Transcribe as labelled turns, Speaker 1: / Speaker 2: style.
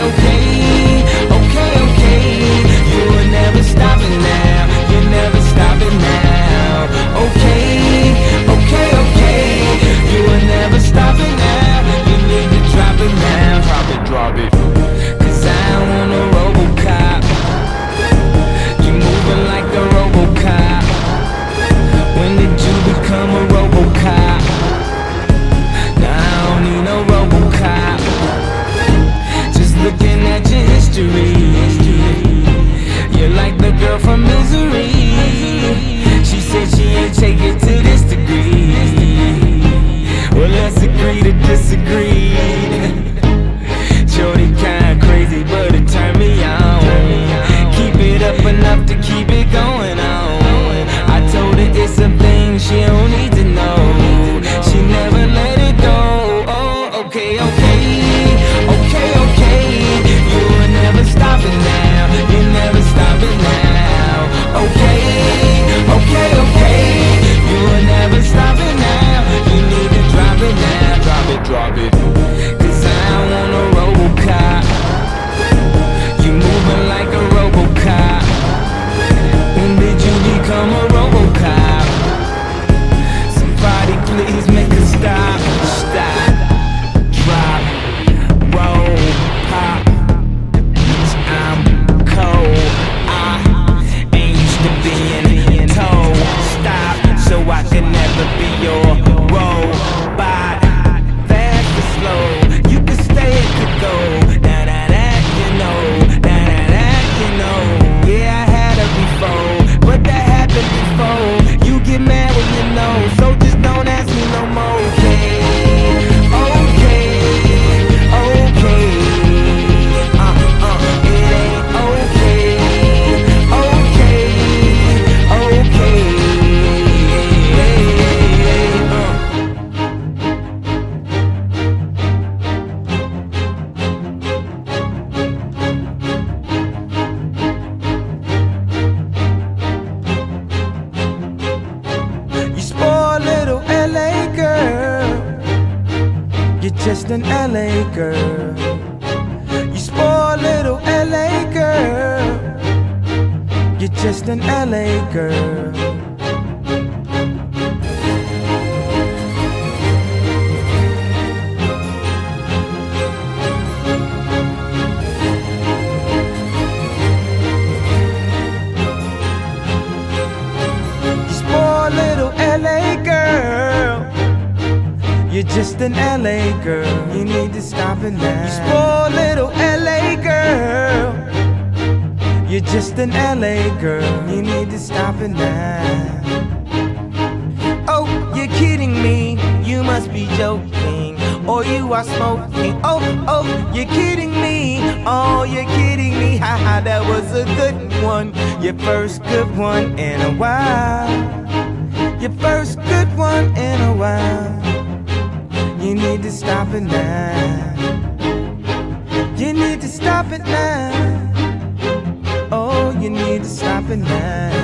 Speaker 1: okay. You're just an LA girl. You spoiled little LA girl. You're just an LA girl. You're just an LA girl. You need to stop it now. You little LA girl. You're just an LA girl. You need to stop it now. Oh, you're kidding me. You must be joking. Or you are smoking. Oh, oh, you're kidding me. Oh, you're kidding me. Ha ha, that was a good one. Your first good one in a while. Your first good one in a while need to stop it now. You need to stop it now. Oh, you need to stop it now.